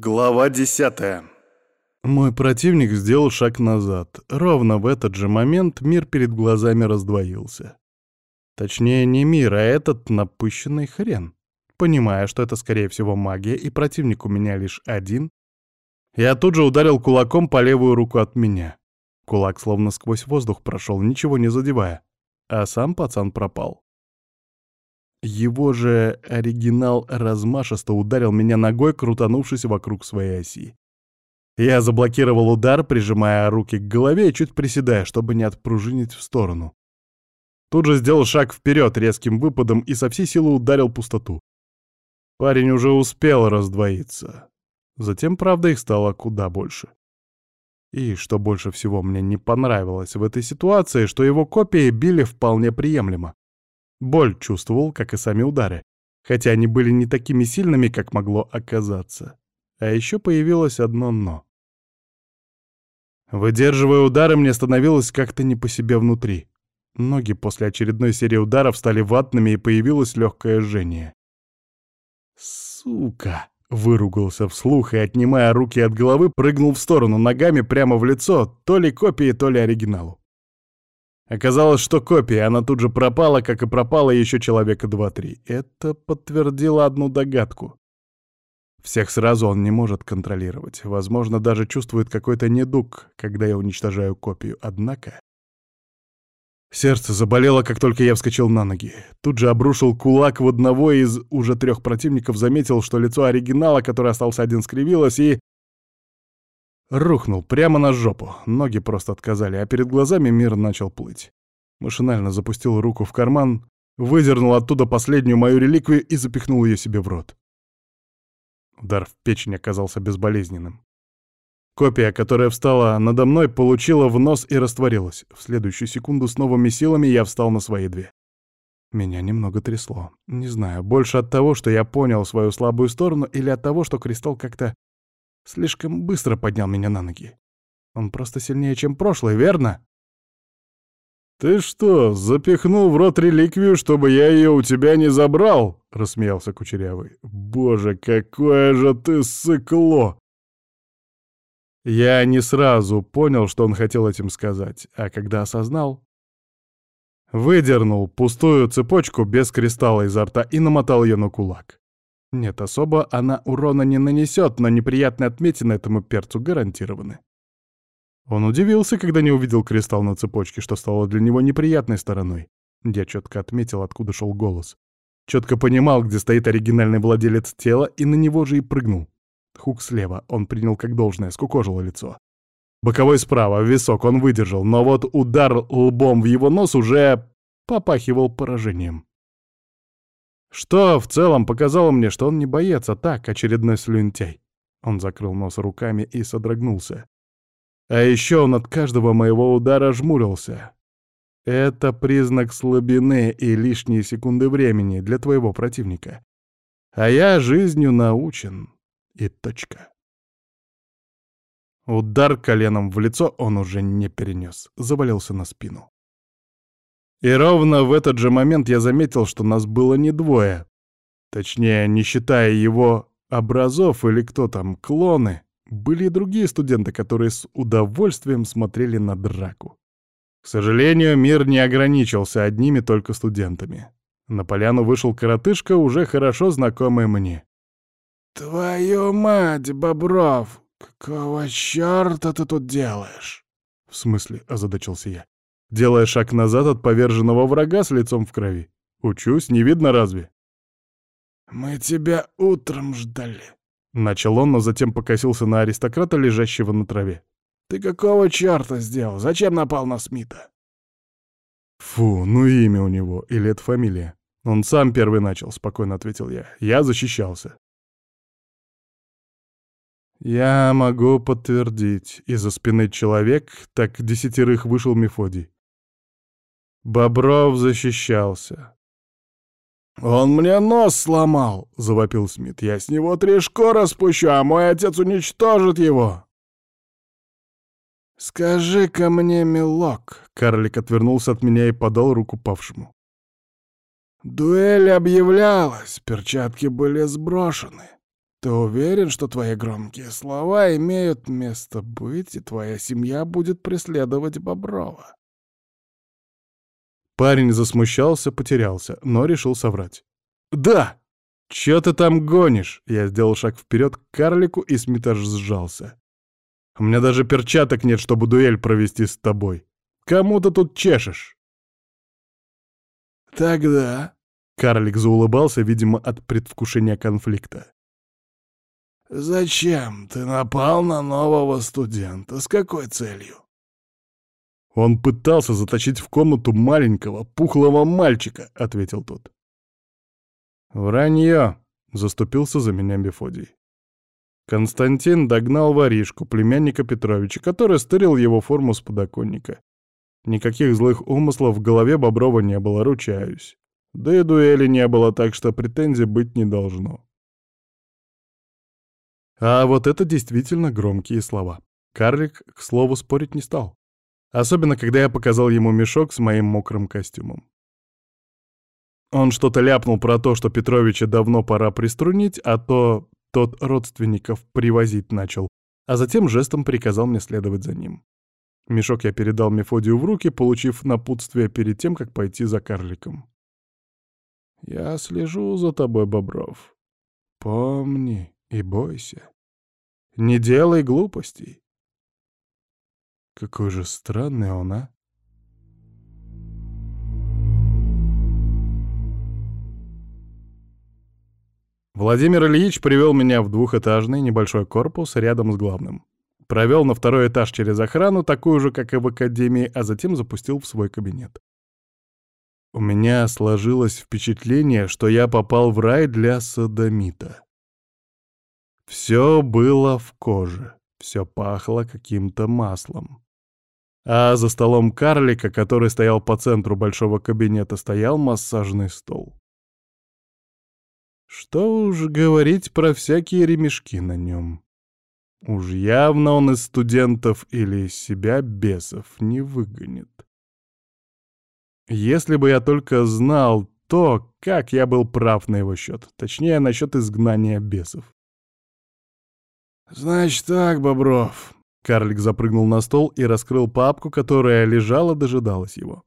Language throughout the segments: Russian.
Глава десятая. Мой противник сделал шаг назад. Ровно в этот же момент мир перед глазами раздвоился. Точнее, не мир, а этот напыщенный хрен. Понимая, что это, скорее всего, магия, и противник у меня лишь один, я тут же ударил кулаком по левую руку от меня. Кулак словно сквозь воздух прошел, ничего не задевая. А сам пацан пропал. Его же оригинал размашисто ударил меня ногой, крутанувшись вокруг своей оси. Я заблокировал удар, прижимая руки к голове и чуть приседая, чтобы не отпружинить в сторону. Тут же сделал шаг вперед резким выпадом и со всей силы ударил пустоту. Парень уже успел раздвоиться. Затем, правда, их стало куда больше. И, что больше всего мне не понравилось в этой ситуации, что его копии били вполне приемлемо. Боль чувствовал, как и сами удары, хотя они были не такими сильными, как могло оказаться. А еще появилось одно «но». Выдерживая удары, мне становилось как-то не по себе внутри. Ноги после очередной серии ударов стали ватными, и появилось легкое жжение. «Сука!» — выругался вслух и, отнимая руки от головы, прыгнул в сторону ногами прямо в лицо, то ли копии, то ли оригиналу. Оказалось, что копия, она тут же пропала, как и пропала еще человека два-три. Это подтвердило одну догадку. Всех сразу он не может контролировать. Возможно, даже чувствует какой-то недуг, когда я уничтожаю копию. Однако... Сердце заболело, как только я вскочил на ноги. Тут же обрушил кулак в одного из уже трех противников, заметил, что лицо оригинала, который остался один, скривилось, и... Рухнул прямо на жопу, ноги просто отказали, а перед глазами мир начал плыть. Машинально запустил руку в карман, выдернул оттуда последнюю мою реликвию и запихнул ее себе в рот. Удар в печень оказался безболезненным. Копия, которая встала надо мной, получила в нос и растворилась. В следующую секунду с новыми силами я встал на свои две. Меня немного трясло. Не знаю, больше от того, что я понял свою слабую сторону, или от того, что кристалл как-то Слишком быстро поднял меня на ноги. Он просто сильнее, чем прошлый, верно? «Ты что, запихнул в рот реликвию, чтобы я ее у тебя не забрал?» — рассмеялся Кучерявый. «Боже, какое же ты сыкло!» Я не сразу понял, что он хотел этим сказать, а когда осознал, выдернул пустую цепочку без кристалла изо рта и намотал ее на кулак. Нет, особо она урона не нанесет, но неприятные отметины этому перцу гарантированы. Он удивился, когда не увидел кристалл на цепочке, что стало для него неприятной стороной. Я четко отметил, откуда шел голос. Четко понимал, где стоит оригинальный владелец тела, и на него же и прыгнул. Хук слева, он принял как должное, скукожило лицо. Боковой справа, висок он выдержал, но вот удар лбом в его нос уже попахивал поражением. Что в целом показало мне, что он не боец, а так, очередной слюнтяй. Он закрыл нос руками и содрогнулся. А еще он от каждого моего удара жмурился. Это признак слабины и лишние секунды времени для твоего противника. А я жизнью научен. И точка. Удар коленом в лицо он уже не перенес, завалился на спину. И ровно в этот же момент я заметил, что нас было не двое. Точнее, не считая его образов или кто там, клоны, были и другие студенты, которые с удовольствием смотрели на драку. К сожалению, мир не ограничился одними только студентами. На поляну вышел коротышка, уже хорошо знакомый мне. «Твою мать, Бобров! Какого чёрта ты тут делаешь?» «В смысле?» — озадачился я делая шаг назад от поверженного врага с лицом в крови. «Учусь, не видно разве?» «Мы тебя утром ждали», — начал он, но затем покосился на аристократа, лежащего на траве. «Ты какого черта сделал? Зачем напал на Смита?» «Фу, ну имя у него, или это фамилия?» «Он сам первый начал», — спокойно ответил я. «Я защищался». «Я могу подтвердить. Из-за спины человек, так десятерых вышел Мефодий. Бобров защищался. «Он мне нос сломал!» — завопил Смит. «Я с него три шкура спущу, а мой отец уничтожит его!» «Скажи-ка мне, милок!» — карлик отвернулся от меня и подал руку павшему. «Дуэль объявлялась, перчатки были сброшены. Ты уверен, что твои громкие слова имеют место быть, и твоя семья будет преследовать Боброва? Парень засмущался, потерялся, но решил соврать. «Да!» «Чё ты там гонишь?» Я сделал шаг вперед к карлику, и Смит аж сжался. «У меня даже перчаток нет, чтобы дуэль провести с тобой. Кому ты тут чешешь?» «Тогда...» — карлик заулыбался, видимо, от предвкушения конфликта. «Зачем ты напал на нового студента? С какой целью?» «Он пытался заточить в комнату маленького, пухлого мальчика», — ответил тот. «Вранье!» — заступился за меня Мефодий. Константин догнал воришку, племянника Петровича, который стырил его форму с подоконника. Никаких злых умыслов в голове Боброва не было, ручаюсь. Да и дуэли не было, так что претензий быть не должно. А вот это действительно громкие слова. Карлик, к слову, спорить не стал. Особенно, когда я показал ему мешок с моим мокрым костюмом. Он что-то ляпнул про то, что Петровича давно пора приструнить, а то тот родственников привозить начал, а затем жестом приказал мне следовать за ним. Мешок я передал Мефодию в руки, получив напутствие перед тем, как пойти за карликом. «Я слежу за тобой, Бобров. Помни и бойся. Не делай глупостей». Какой же странный он, а? Владимир Ильич привел меня в двухэтажный небольшой корпус рядом с главным. Провел на второй этаж через охрану, такую же, как и в академии, а затем запустил в свой кабинет. У меня сложилось впечатление, что я попал в рай для садомита. Все было в коже, все пахло каким-то маслом. А за столом карлика, который стоял по центру большого кабинета, стоял массажный стол. Что уж говорить про всякие ремешки на нем. Уж явно он из студентов или из себя бесов не выгонит. Если бы я только знал то, как я был прав на его счет, точнее, насчет изгнания бесов. «Значит так, Бобров», — карлик запрыгнул на стол и раскрыл папку, которая лежала, дожидалась его.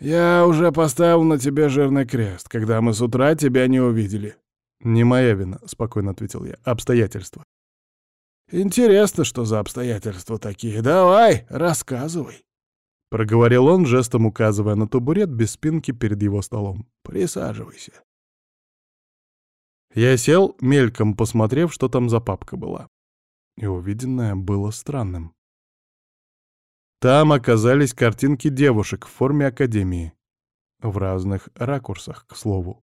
«Я уже поставил на тебе жирный крест, когда мы с утра тебя не увидели». «Не моя вина», — спокойно ответил я. «Обстоятельства». «Интересно, что за обстоятельства такие. Давай, рассказывай». Проговорил он, жестом указывая на табурет без спинки перед его столом. «Присаживайся». Я сел, мельком посмотрев, что там за папка была. И увиденное было странным. Там оказались картинки девушек в форме академии. В разных ракурсах, к слову.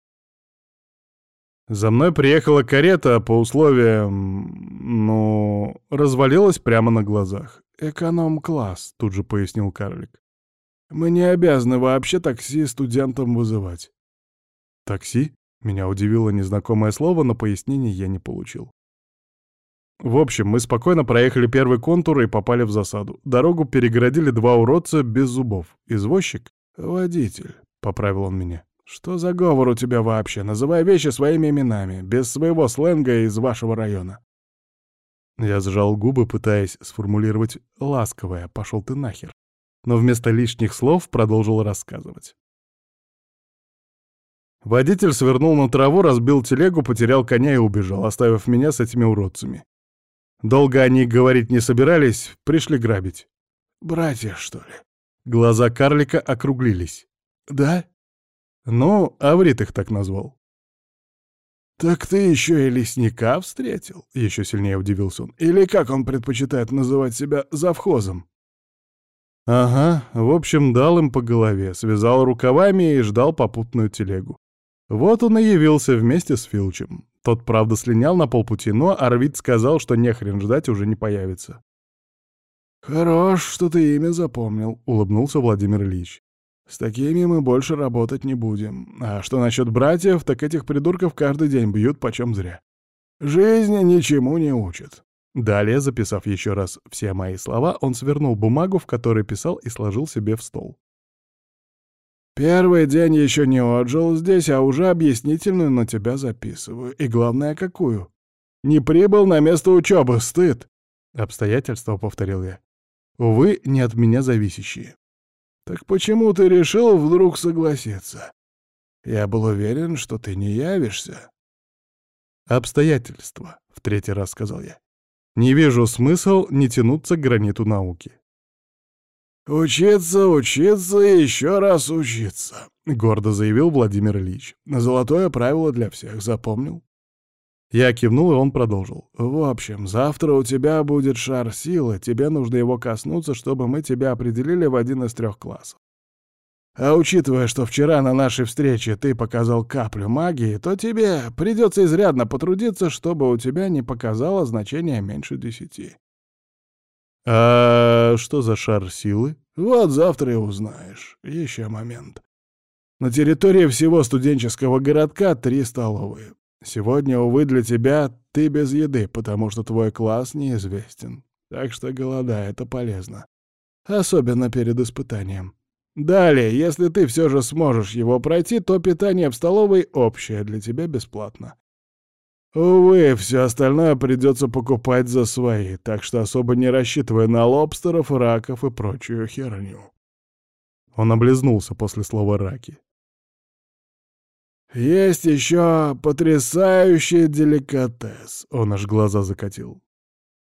За мной приехала карета по условиям... ну... развалилась прямо на глазах. «Эконом-класс», — тут же пояснил карлик. «Мы не обязаны вообще такси студентам вызывать». «Такси?» — меня удивило незнакомое слово, но пояснений я не получил. В общем, мы спокойно проехали первый контур и попали в засаду. Дорогу перегородили два уродца без зубов. Извозчик? Водитель, — поправил он меня. Что за говор у тебя вообще? Называй вещи своими именами, без своего сленга из вашего района. Я сжал губы, пытаясь сформулировать ласковое «пошел ты нахер», но вместо лишних слов продолжил рассказывать. Водитель свернул на траву, разбил телегу, потерял коня и убежал, оставив меня с этими уродцами. Долго они говорить не собирались, пришли грабить. «Братья, что ли?» Глаза карлика округлились. «Да?» «Ну, Аврит их так назвал». «Так ты еще и лесника встретил?» — еще сильнее удивился он. «Или как он предпочитает называть себя завхозом?» «Ага, в общем, дал им по голове, связал рукавами и ждал попутную телегу. Вот он и явился вместе с Филчем. Тот, правда, слинял на полпути, но Арвид сказал, что нехрен ждать уже не появится. «Хорош, что ты имя запомнил», — улыбнулся Владимир Ильич. «С такими мы больше работать не будем. А что насчет братьев, так этих придурков каждый день бьют почем зря. Жизнь ничему не учит». Далее, записав еще раз все мои слова, он свернул бумагу, в которой писал, и сложил себе в стол. Первый день еще не отжил здесь, а уже объяснительную на тебя записываю. И главное, какую? Не прибыл на место учебы, стыд!» «Обстоятельства», — повторил я. «Увы, не от меня зависящие». «Так почему ты решил вдруг согласиться? Я был уверен, что ты не явишься». «Обстоятельства», — в третий раз сказал я. «Не вижу смысл не тянуться к граниту науки». «Учиться, учиться и еще раз учиться», — гордо заявил Владимир Ильич. «Золотое правило для всех, запомнил?» Я кивнул, и он продолжил. «В общем, завтра у тебя будет шар силы, тебе нужно его коснуться, чтобы мы тебя определили в один из трех классов. А учитывая, что вчера на нашей встрече ты показал каплю магии, то тебе придется изрядно потрудиться, чтобы у тебя не показало значение меньше десяти. «А что за шар силы?» «Вот завтра и узнаешь. Еще момент. На территории всего студенческого городка три столовые. Сегодня, увы, для тебя ты без еды, потому что твой класс неизвестен. Так что голодай, это полезно. Особенно перед испытанием. Далее, если ты все же сможешь его пройти, то питание в столовой общее, для тебя бесплатно. Увы, все остальное придется покупать за свои, так что особо не рассчитывай на лобстеров, раков и прочую херню. Он облизнулся после слова «раки». «Есть еще потрясающий деликатес», — он аж глаза закатил.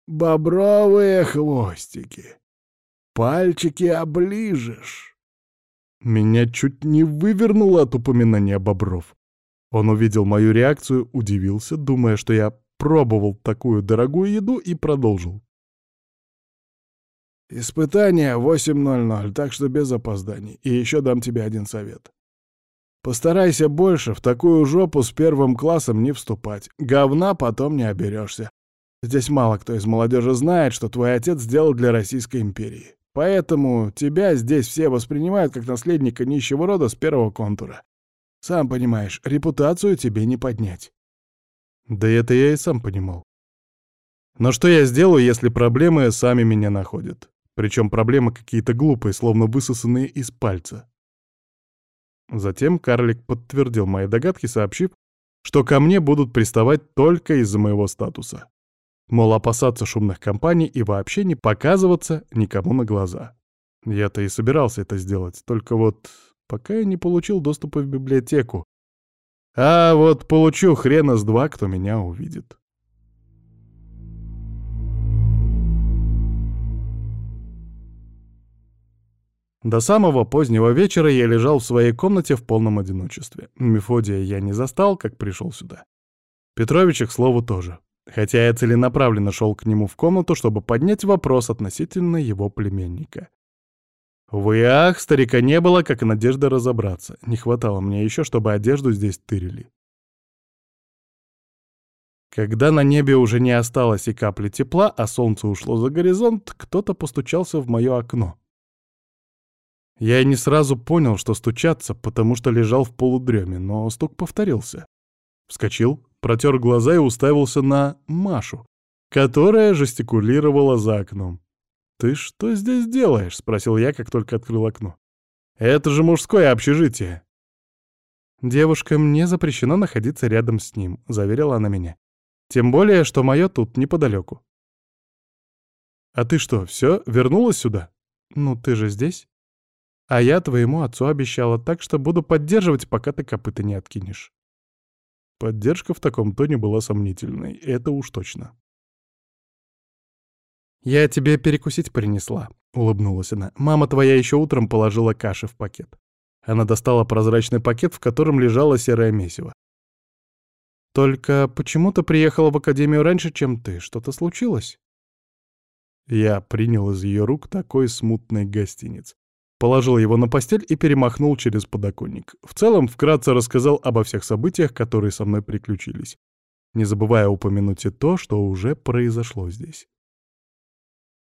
«Бобровые хвостики. Пальчики оближешь». Меня чуть не вывернуло от упоминания бобров. Он увидел мою реакцию, удивился, думая, что я пробовал такую дорогую еду и продолжил. «Испытание 8.00, так что без опозданий. И еще дам тебе один совет. Постарайся больше в такую жопу с первым классом не вступать. Говна потом не оберешься. Здесь мало кто из молодежи знает, что твой отец сделал для Российской империи. Поэтому тебя здесь все воспринимают как наследника нищего рода с первого контура. Сам понимаешь, репутацию тебе не поднять. Да это я и сам понимал. Но что я сделаю, если проблемы сами меня находят? Причем проблемы какие-то глупые, словно высосанные из пальца. Затем карлик подтвердил мои догадки, сообщив, что ко мне будут приставать только из-за моего статуса. Мол, опасаться шумных компаний и вообще не показываться никому на глаза. Я-то и собирался это сделать, только вот пока я не получил доступа в библиотеку. А вот получу хрена с два, кто меня увидит. До самого позднего вечера я лежал в своей комнате в полном одиночестве. Мефодия я не застал, как пришел сюда. Петровича, к слову, тоже. Хотя я целенаправленно шел к нему в комнату, чтобы поднять вопрос относительно его племенника. В ах, старика не было, как и надежда разобраться. Не хватало мне еще, чтобы одежду здесь тырили. Когда на небе уже не осталось и капли тепла, а солнце ушло за горизонт, кто-то постучался в мое окно. Я не сразу понял, что стучаться, потому что лежал в полудреме, но стук повторился. Вскочил, протер глаза и уставился на Машу, которая жестикулировала за окном. «Ты что здесь делаешь?» — спросил я, как только открыл окно. «Это же мужское общежитие». «Девушкам не запрещено находиться рядом с ним», — заверила она меня. «Тем более, что мое тут неподалеку». «А ты что, все, вернулась сюда?» «Ну, ты же здесь?» А я твоему отцу обещала, так что буду поддерживать, пока ты копыта не откинешь. Поддержка в таком тоне была сомнительной, это уж точно. «Я тебе перекусить принесла», — улыбнулась она. «Мама твоя еще утром положила каши в пакет». Она достала прозрачный пакет, в котором лежало серое месиво. «Только почему ты приехала в академию раньше, чем ты? Что-то случилось?» Я принял из ее рук такой смутный гостиниц. Положил его на постель и перемахнул через подоконник. В целом, вкратце рассказал обо всех событиях, которые со мной приключились, не забывая упомянуть и то, что уже произошло здесь.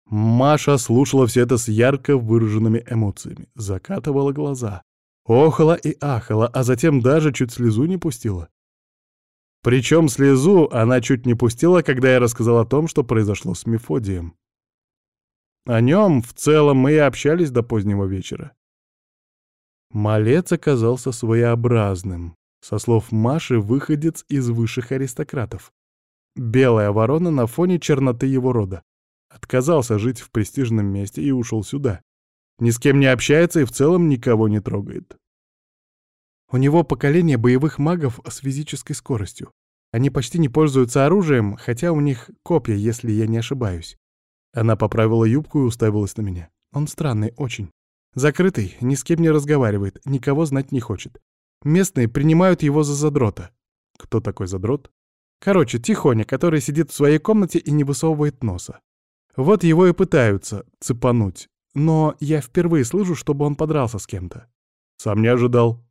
Маша слушала все это с ярко выраженными эмоциями, закатывала глаза, охала и ахала, а затем даже чуть слезу не пустила. Причем слезу она чуть не пустила, когда я рассказал о том, что произошло с Мефодием. О нем в целом мы и общались до позднего вечера. Малец оказался своеобразным. Со слов Маши, выходец из высших аристократов. Белая ворона на фоне черноты его рода. Отказался жить в престижном месте и ушел сюда. Ни с кем не общается и в целом никого не трогает. У него поколение боевых магов с физической скоростью. Они почти не пользуются оружием, хотя у них копья, если я не ошибаюсь. Она поправила юбку и уставилась на меня. Он странный очень. Закрытый, ни с кем не разговаривает, никого знать не хочет. Местные принимают его за задрота. Кто такой задрот? Короче, Тихоня, который сидит в своей комнате и не высовывает носа. Вот его и пытаются цепануть. Но я впервые слышу, чтобы он подрался с кем-то. Сам не ожидал.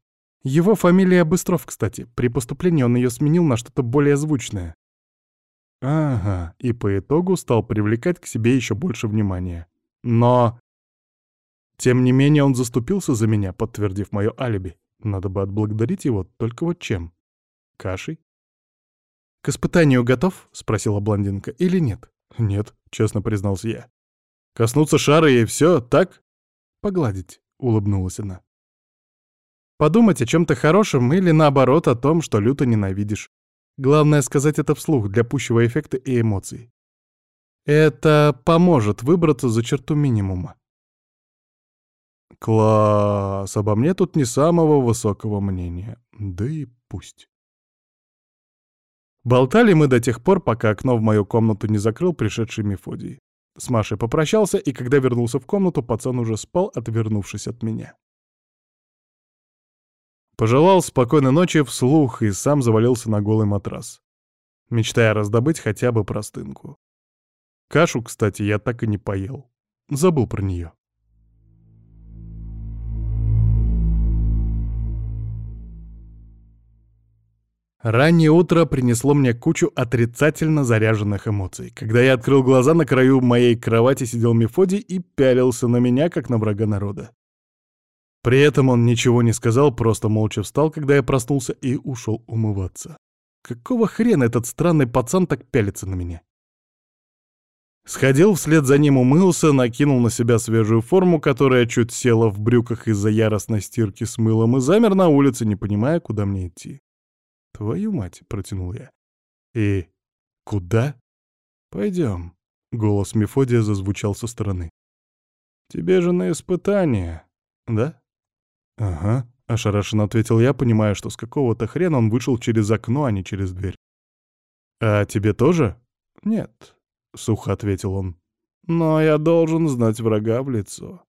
Его фамилия Быстров, кстати. При поступлении он ее сменил на что-то более звучное. Ага, и по итогу стал привлекать к себе еще больше внимания. Но... Тем не менее он заступился за меня, подтвердив мое алиби. Надо бы отблагодарить его, только вот чем? Кашей? «К испытанию готов?» — спросила блондинка. «Или нет?» «Нет», — честно признался я. «Коснуться шара и все, так?» «Погладить», — улыбнулась она. Подумать о чем-то хорошем или, наоборот, о том, что люто ненавидишь. Главное сказать это вслух для пущего эффекта и эмоций. Это поможет выбраться за черту минимума. Класс, обо мне тут не самого высокого мнения. Да и пусть. Болтали мы до тех пор, пока окно в мою комнату не закрыл пришедший Мефодий. С Машей попрощался, и когда вернулся в комнату, пацан уже спал, отвернувшись от меня. Пожелал спокойной ночи вслух и сам завалился на голый матрас, мечтая раздобыть хотя бы простынку. Кашу, кстати, я так и не поел. Забыл про нее. Раннее утро принесло мне кучу отрицательно заряженных эмоций. Когда я открыл глаза, на краю моей кровати сидел Мефодий и пялился на меня, как на врага народа. При этом он ничего не сказал, просто молча встал, когда я проснулся, и ушел умываться. Какого хрена этот странный пацан так пялится на меня? Сходил вслед за ним, умылся, накинул на себя свежую форму, которая чуть села в брюках из-за яростной стирки с мылом, и замер на улице, не понимая, куда мне идти. «Твою мать!» — протянул я. «И куда?» «Пойдем», — голос Мефодия зазвучал со стороны. «Тебе же на испытание, да?» «Ага», — ошарашенно ответил я, понимая, что с какого-то хрена он вышел через окно, а не через дверь. «А тебе тоже?» «Нет», — сухо ответил он. «Но я должен знать врага в лицо.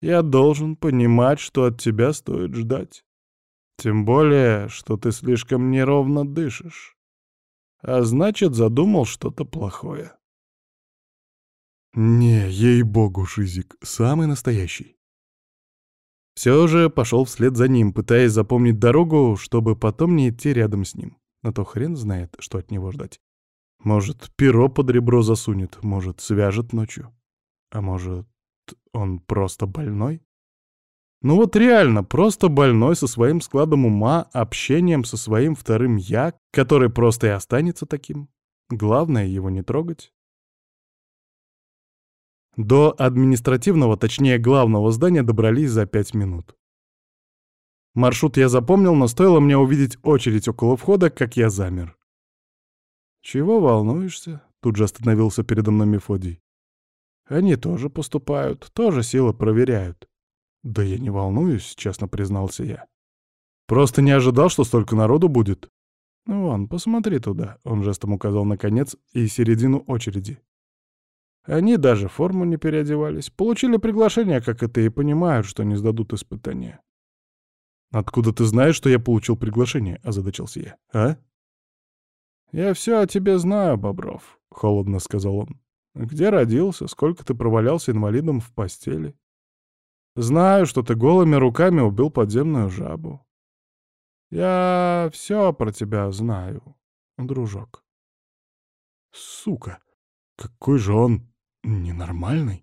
Я должен понимать, что от тебя стоит ждать. Тем более, что ты слишком неровно дышишь. А значит, задумал что-то плохое». «Не, ей-богу, Шизик, самый настоящий». Все же пошел вслед за ним, пытаясь запомнить дорогу, чтобы потом не идти рядом с ним. На то хрен знает, что от него ждать. Может, перо под ребро засунет, может, свяжет ночью. А может, он просто больной? Ну вот реально, просто больной со своим складом ума, общением со своим вторым «я», который просто и останется таким. Главное его не трогать. До административного, точнее главного здания добрались за пять минут. Маршрут я запомнил, но стоило мне увидеть очередь около входа, как я замер. «Чего волнуешься?» — тут же остановился передо мной Мефодий. «Они тоже поступают, тоже силы проверяют». «Да я не волнуюсь», — честно признался я. «Просто не ожидал, что столько народу будет». «Ну вон, посмотри туда», — он жестом указал на конец и середину очереди. Они даже форму не переодевались. Получили приглашение, как это, и понимают, что не сдадут испытания. «Откуда ты знаешь, что я получил приглашение?» — озадачился я. «А?» «Я все о тебе знаю, Бобров», — холодно сказал он. «Где родился? Сколько ты провалялся инвалидом в постели? Знаю, что ты голыми руками убил подземную жабу. Я все про тебя знаю, дружок». «Сука! Какой же он ненормальный!»